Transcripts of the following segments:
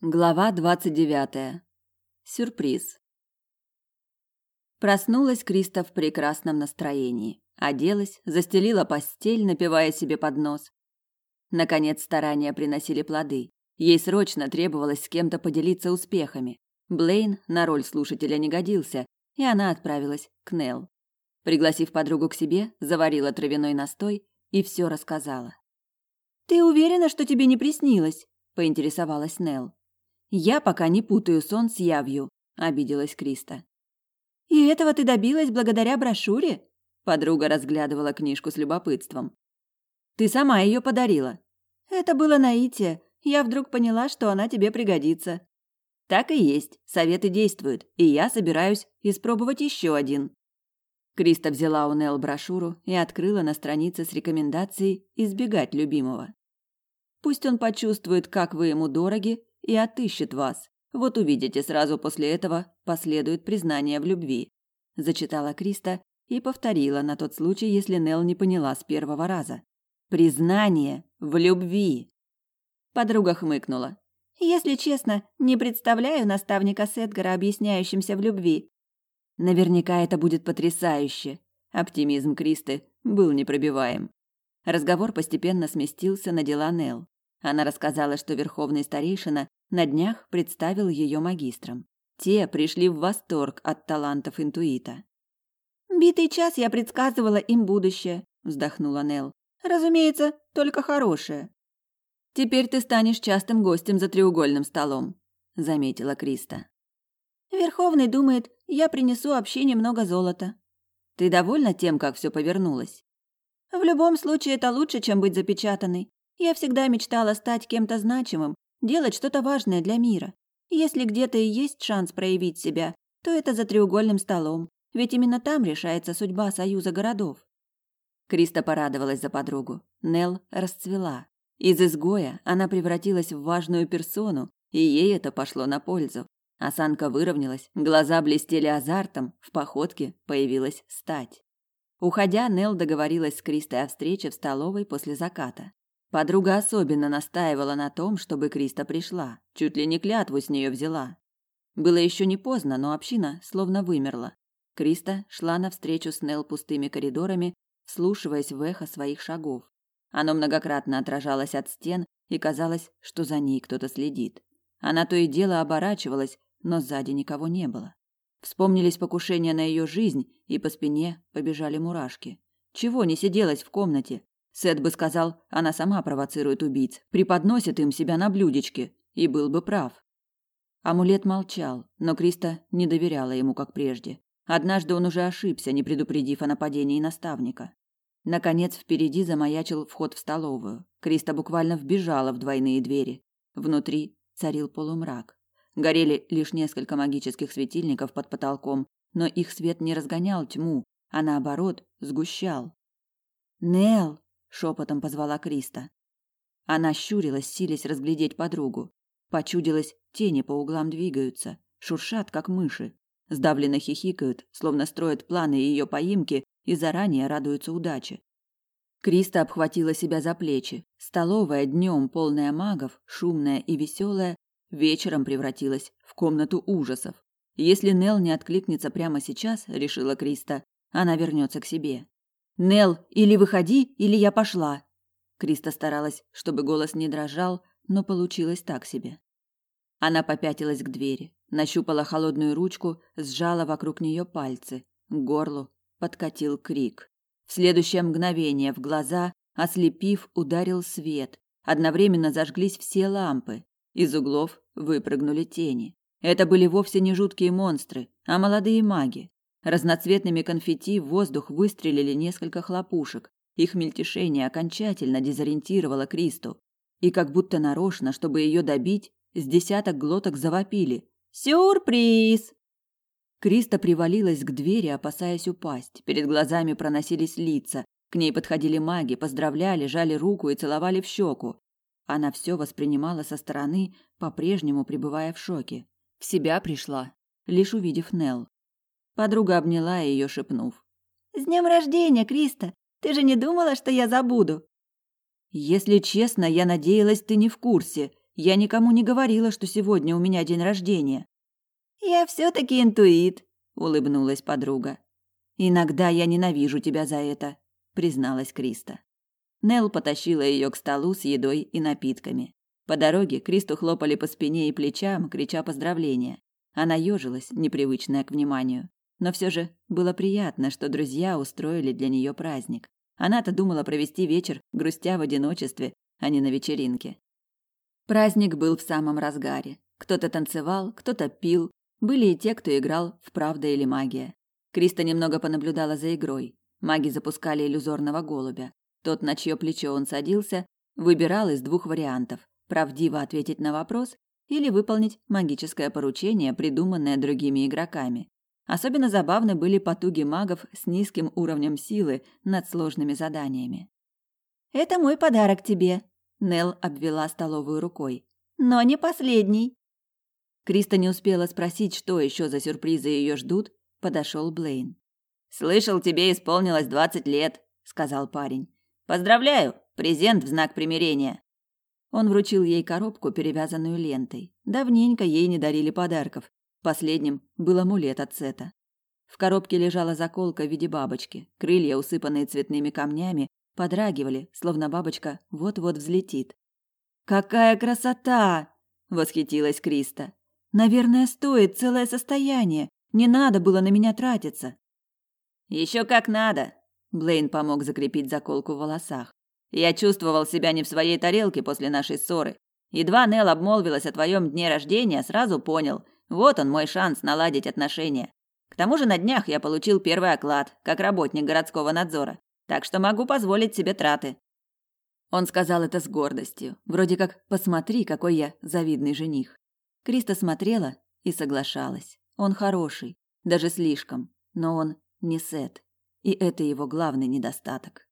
Глава двадцать девятая. Сюрприз. Проснулась Криста в прекрасном настроении. Оделась, застелила постель, напивая себе под нос. Наконец старания приносили плоды. Ей срочно требовалось с кем-то поделиться успехами. Блейн на роль слушателя не годился, и она отправилась к Нел. Пригласив подругу к себе, заварила травяной настой и все рассказала. «Ты уверена, что тебе не приснилось?» – поинтересовалась Нел. Я пока не путаю сон с явью, обиделась Криста. И этого ты добилась благодаря брошюре? Подруга разглядывала книжку с любопытством. Ты сама ее подарила. Это было наитие. Я вдруг поняла, что она тебе пригодится. Так и есть. Советы действуют, и я собираюсь испробовать еще один. Криста взяла у Нел брошюру и открыла на странице с рекомендацией избегать любимого. Пусть он почувствует, как вы ему дороги, и отыщет вас. Вот увидите, сразу после этого последует признание в любви. Зачитала Криста и повторила на тот случай, если Нел не поняла с первого раза. Признание в любви. Подруга хмыкнула. Если честно, не представляю наставника Сетгара, объясняющимся в любви. Наверняка это будет потрясающе. Оптимизм Кристы был непробиваем. Разговор постепенно сместился на дела Нел. Она рассказала, что верховный старейшина на днях представил ее магистрам. Те пришли в восторг от талантов интуита. «Битый час я предсказывала им будущее», – вздохнула Нел. «Разумеется, только хорошее». «Теперь ты станешь частым гостем за треугольным столом», – заметила Криста. «Верховный думает, я принесу общине много золота». «Ты довольна тем, как все повернулось?» «В любом случае это лучше, чем быть запечатанной. Я всегда мечтала стать кем-то значимым, делать что-то важное для мира. Если где-то и есть шанс проявить себя, то это за треугольным столом, ведь именно там решается судьба союза городов. Криста порадовалась за подругу. Нел расцвела. Из изгоя она превратилась в важную персону, и ей это пошло на пользу. Осанка выровнялась, глаза блестели азартом, в походке появилась стать. Уходя, Нел договорилась с Кристой о встрече в столовой после заката. Подруга особенно настаивала на том, чтобы Криста пришла, чуть ли не клятву с нее взяла. Было еще не поздно, но община словно вымерла. Криста шла навстречу с Нел пустыми коридорами, слушаясь в эхо своих шагов. Оно многократно отражалось от стен, и казалось, что за ней кто-то следит. Она то и дело оборачивалась, но сзади никого не было. Вспомнились покушения на ее жизнь, и по спине побежали мурашки. Чего не сиделась в комнате? Сет бы сказал, она сама провоцирует убийц, преподносит им себя на блюдечке, и был бы прав. Амулет молчал, но Криста не доверяла ему, как прежде. Однажды он уже ошибся, не предупредив о нападении наставника. Наконец впереди замаячил вход в столовую. Криста буквально вбежала в двойные двери. Внутри царил полумрак. Горели лишь несколько магических светильников под потолком, но их свет не разгонял тьму, а наоборот сгущал. «Нел!» Шепотом позвала Криста. Она щурилась, силясь разглядеть подругу. Почудилось, тени по углам двигаются, шуршат, как мыши. Сдавленно хихикают, словно строят планы ее поимки и заранее радуются удаче. Криста обхватила себя за плечи. Столовая днем, полная магов, шумная и веселая, вечером превратилась в комнату ужасов. Если Нел не откликнется прямо сейчас, решила Криста, она вернется к себе. Нел, или выходи, или я пошла. Криста старалась, чтобы голос не дрожал, но получилось так себе. Она попятилась к двери, нащупала холодную ручку, сжала вокруг нее пальцы. К горлу подкатил крик. В следующее мгновение в глаза, ослепив, ударил свет. Одновременно зажглись все лампы. Из углов выпрыгнули тени. Это были вовсе не жуткие монстры, а молодые маги. Разноцветными конфетти в воздух выстрелили несколько хлопушек. Их мельтешение окончательно дезориентировало Кристу. И как будто нарочно, чтобы ее добить, с десяток глоток завопили. «Сюрприз!» Криста привалилась к двери, опасаясь упасть. Перед глазами проносились лица. К ней подходили маги, поздравляли, жали руку и целовали в щеку. Она все воспринимала со стороны, по-прежнему пребывая в шоке. В себя пришла, лишь увидев Нел. Подруга обняла ее, шепнув: "С днем рождения, Криста! Ты же не думала, что я забуду?" Если честно, я надеялась, ты не в курсе. Я никому не говорила, что сегодня у меня день рождения. Я все таки интуит, улыбнулась подруга. Иногда я ненавижу тебя за это, призналась Криста. Нел потащила ее к столу с едой и напитками. По дороге Кристу хлопали по спине и плечам, крича поздравления. Она ежилась, непривычная к вниманию. Но все же было приятно, что друзья устроили для нее праздник. Она-то думала провести вечер, грустя в одиночестве, а не на вечеринке. Праздник был в самом разгаре. Кто-то танцевал, кто-то пил. Были и те, кто играл в «Правда или магия». Криста немного понаблюдала за игрой. Маги запускали иллюзорного голубя. Тот, на чье плечо он садился, выбирал из двух вариантов – правдиво ответить на вопрос или выполнить магическое поручение, придуманное другими игроками. Особенно забавны были потуги магов с низким уровнем силы над сложными заданиями. «Это мой подарок тебе», – Нел обвела столовую рукой. «Но не последний». Криста не успела спросить, что еще за сюрпризы ее ждут, подошел Блейн. «Слышал, тебе исполнилось двадцать лет», – сказал парень. «Поздравляю, презент в знак примирения». Он вручил ей коробку, перевязанную лентой. Давненько ей не дарили подарков, Последним был амулет от Сета. В коробке лежала заколка в виде бабочки. Крылья, усыпанные цветными камнями, подрагивали, словно бабочка вот-вот взлетит. «Какая красота!» – восхитилась Криста. «Наверное, стоит целое состояние. Не надо было на меня тратиться». «Еще как надо!» – Блейн помог закрепить заколку в волосах. «Я чувствовал себя не в своей тарелке после нашей ссоры. Едва Нел обмолвилась о твоем дне рождения, сразу понял – вот он мой шанс наладить отношения. К тому же на днях я получил первый оклад, как работник городского надзора, так что могу позволить себе траты. Он сказал это с гордостью, вроде как «посмотри, какой я завидный жених». Криста смотрела и соглашалась. Он хороший, даже слишком, но он не Сет, и это его главный недостаток.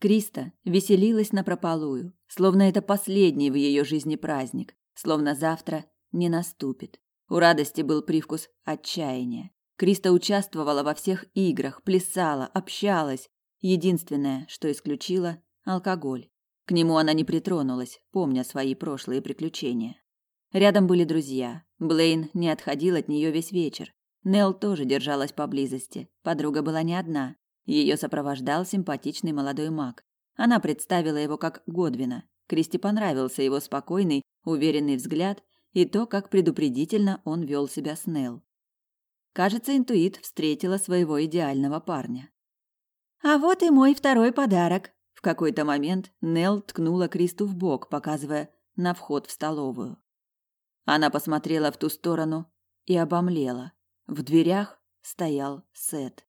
Криста веселилась на напропалую, словно это последний в ее жизни праздник, словно завтра не наступит. У радости был привкус отчаяния. Криста участвовала во всех играх, плясала, общалась. Единственное, что исключила алкоголь. К нему она не притронулась, помня свои прошлые приключения. Рядом были друзья. Блейн не отходил от нее весь вечер. Нел тоже держалась поблизости. Подруга была не одна. Ее сопровождал симпатичный молодой маг. Она представила его как Годвина. Кристи понравился его спокойный, уверенный взгляд и то, как предупредительно он вел себя с Нел. Кажется, интуит встретила своего идеального парня. А вот и мой второй подарок. В какой-то момент Нел ткнула Кристу в бок, показывая на вход в столовую. Она посмотрела в ту сторону и обомлела. В дверях стоял Сет.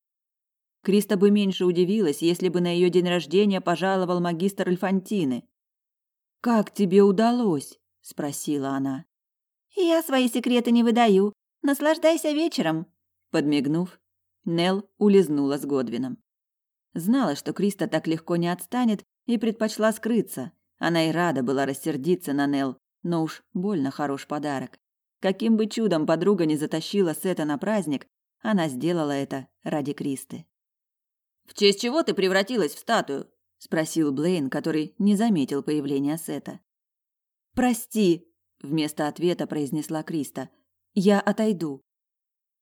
Криста бы меньше удивилась, если бы на ее день рождения пожаловал магистр Альфантины. «Как тебе удалось?» – спросила она. «Я свои секреты не выдаю. Наслаждайся вечером», — подмигнув, Нел улизнула с Годвином. Знала, что Криста так легко не отстанет, и предпочла скрыться. Она и рада была рассердиться на Нел, но уж больно хорош подарок. Каким бы чудом подруга не затащила Сета на праздник, она сделала это ради Кристы. «В честь чего ты превратилась в статую?» – спросил Блейн, который не заметил появления Сета. «Прости», вместо ответа произнесла Криста. Я отойду.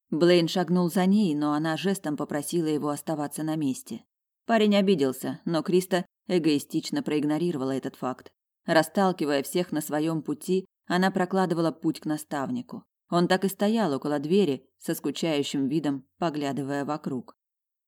Блейн шагнул за ней, но она жестом попросила его оставаться на месте. Парень обиделся, но Криста эгоистично проигнорировала этот факт. Расталкивая всех на своем пути, она прокладывала путь к наставнику. Он так и стоял около двери, со скучающим видом, поглядывая вокруг.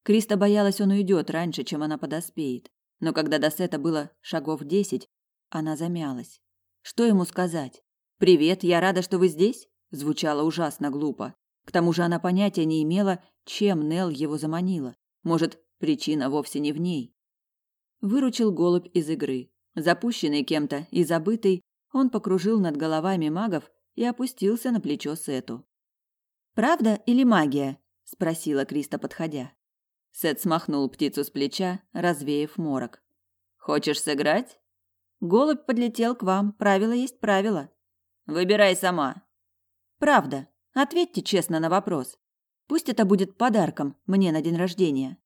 Криста боялась, он уйдет раньше, чем она подоспеет. Но когда до Сета было шагов десять, она замялась. Что ему сказать? «Привет, я рада, что вы здесь?» звучало ужасно глупо. К тому же она понятия не имела, чем Нел его заманила. Может, причина вовсе не в ней. Выручил голубь из игры. Запущенный кем-то и забытый, он покружил над головами магов и опустился на плечо Сету. «Правда или магия?» – спросила Криста, подходя. Сет смахнул птицу с плеча, развеяв морок. «Хочешь сыграть?» «Голубь подлетел к вам. Правило есть правило», Выбирай сама. Правда. Ответьте честно на вопрос. Пусть это будет подарком мне на день рождения.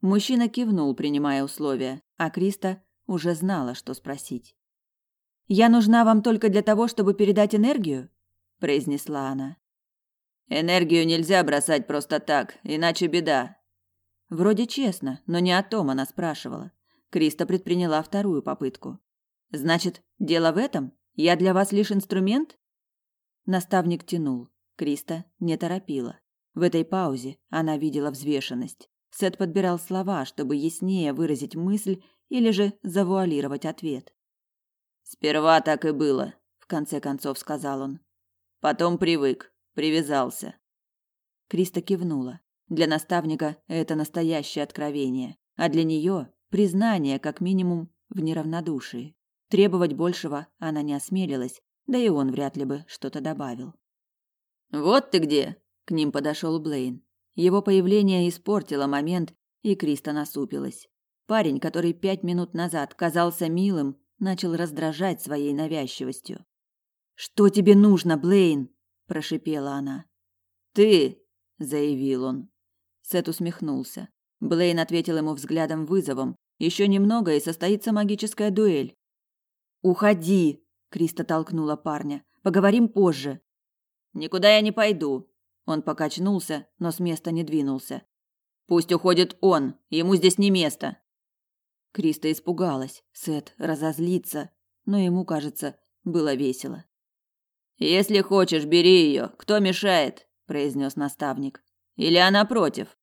Мужчина кивнул, принимая условия, а Криста уже знала, что спросить. Я нужна вам только для того, чтобы передать энергию, произнесла она. Энергию нельзя бросать просто так, иначе беда. Вроде честно, но не о том она спрашивала. Криста предприняла вторую попытку. Значит, дело в этом? Я для вас лишь инструмент? Наставник тянул. Криста не торопила. В этой паузе она видела взвешенность. Сет подбирал слова, чтобы яснее выразить мысль или же завуалировать ответ. Сперва так и было, в конце концов сказал он. Потом привык, привязался. Криста кивнула. Для наставника это настоящее откровение, а для нее признание, как минимум, в неравнодушии. Требовать большего она не осмелилась, да и он вряд ли бы что-то добавил. Вот ты где, к ним подошел Блейн. Его появление испортило момент, и Криста насупилась. Парень, который пять минут назад казался милым, начал раздражать своей навязчивостью. Что тебе нужно, Блейн? прошипела она. Ты, заявил он. Сет усмехнулся. Блейн ответил ему взглядом вызовом. Еще немного и состоится магическая дуэль. Уходи, Криста толкнула парня. Поговорим позже. Никуда я не пойду. Он покачнулся, но с места не двинулся. Пусть уходит он, ему здесь не место. Криста испугалась. Сет разозлится, но ему, кажется, было весело. Если хочешь, бери ее. Кто мешает? произнес наставник. Или она против?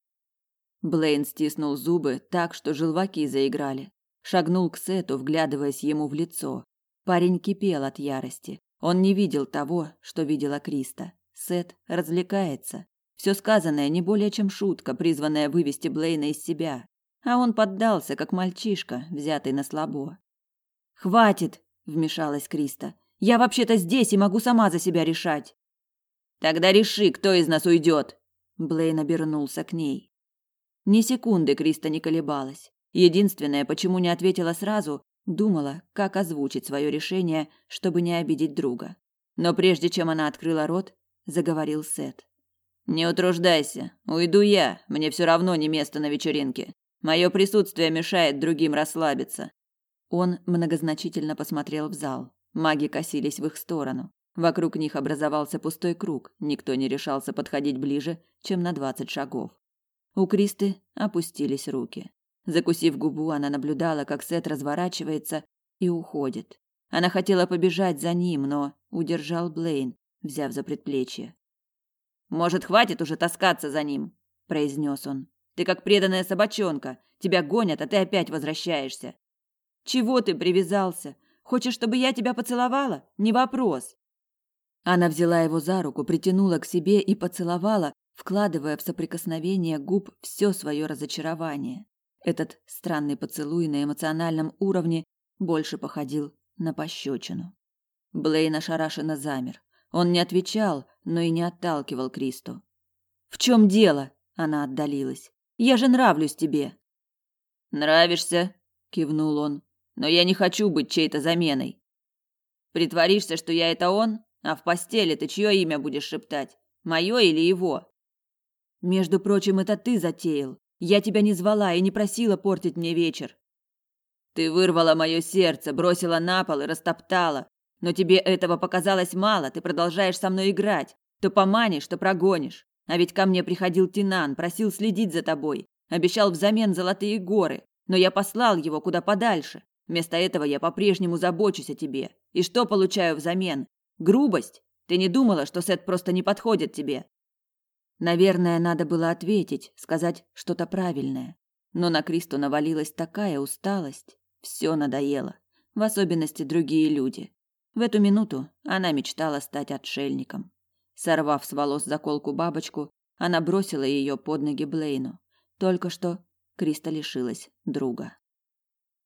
Блейн стиснул зубы так, что желваки заиграли. Шагнул к Сету, вглядываясь ему в лицо. Парень кипел от ярости. Он не видел того, что видела Криста. Сет развлекается. Все сказанное не более чем шутка, призванная вывести Блейна из себя а он поддался, как мальчишка, взятый на слабо. Хватит, вмешалась Криста. Я вообще-то здесь и могу сама за себя решать. Тогда реши, кто из нас уйдет. Блейн обернулся к ней. Ни секунды Криста не колебалась. Единственное, почему не ответила сразу, думала, как озвучить свое решение, чтобы не обидеть друга. Но прежде чем она открыла рот, заговорил Сет. Не утруждайся, уйду я, мне все равно не место на вечеринке. Мое присутствие мешает другим расслабиться. Он многозначительно посмотрел в зал. Маги косились в их сторону. Вокруг них образовался пустой круг. Никто не решался подходить ближе, чем на двадцать шагов. У Кристы опустились руки. Закусив губу, она наблюдала, как Сет разворачивается и уходит. Она хотела побежать за ним, но удержал Блейн, взяв за предплечье. Может, хватит уже таскаться за ним, произнес он. Ты как преданная собачонка. Тебя гонят, а ты опять возвращаешься. Чего ты привязался? Хочешь, чтобы я тебя поцеловала? Не вопрос. Она взяла его за руку, притянула к себе и поцеловала, вкладывая в соприкосновение губ все свое разочарование. Этот странный поцелуй на эмоциональном уровне больше походил на пощечину. Блейн ошарашенно замер. Он не отвечал, но и не отталкивал Кристу. «В чем дело?» – она отдалилась. Я же нравлюсь тебе. Нравишься, кивнул он. Но я не хочу быть чьей-то заменой. Притворишься, что я это он, а в постели ты чье имя будешь шептать? Мое или его? Между прочим, это ты затеял. Я тебя не звала и не просила портить мне вечер. Ты вырвала мое сердце, бросила на пол и растоптала. Но тебе этого показалось мало, ты продолжаешь со мной играть. То поманишь, то прогонишь. А ведь ко мне приходил Тинан, просил следить за тобой, обещал взамен золотые горы, но я послал его куда подальше. Вместо этого я по-прежнему забочусь о тебе. И что получаю взамен? Грубость? Ты не думала, что Сет просто не подходит тебе? Наверное, надо было ответить, сказать что-то правильное. Но на Кристу навалилась такая усталость, все надоело, в особенности другие люди. В эту минуту она мечтала стать отшельником. Сорвав с волос заколку бабочку, она бросила ее под ноги Блейну. Только что Криста лишилась друга.